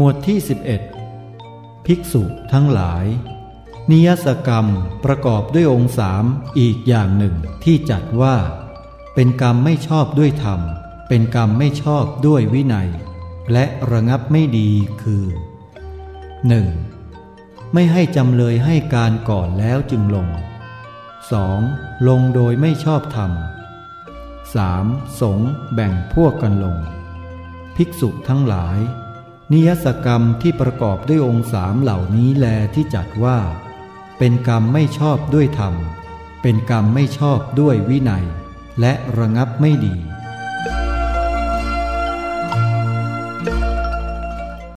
หมวดที่ 11 ภิกษุทั้งหลาย นิยสกรรมประกอบด้วยองค์สามอีกอย่างหนึ่งที่จัดว่า เป็นกรรมไม่ชอบด้วยธรรม เป็นกรรมไม่ชอบด้วยวินัย และระงับไม่ดีคือ 1. ไม่ให้จำเลยให้การก่อนแล้วจึงลง 2. ลงโดยไม่ชอบธรรม 3. สงแบ่งพวกกันลง ภิกษุทั้งหลาย นิยสกรรมที่ประกอบด้วยองค์สามเหล่านี้แลที่จัดว่า เป็นกรรมไม่ชอบด้วยธรรม เป็นกรรมไม่ชอบด้วยวินัย และระงับไม่ดี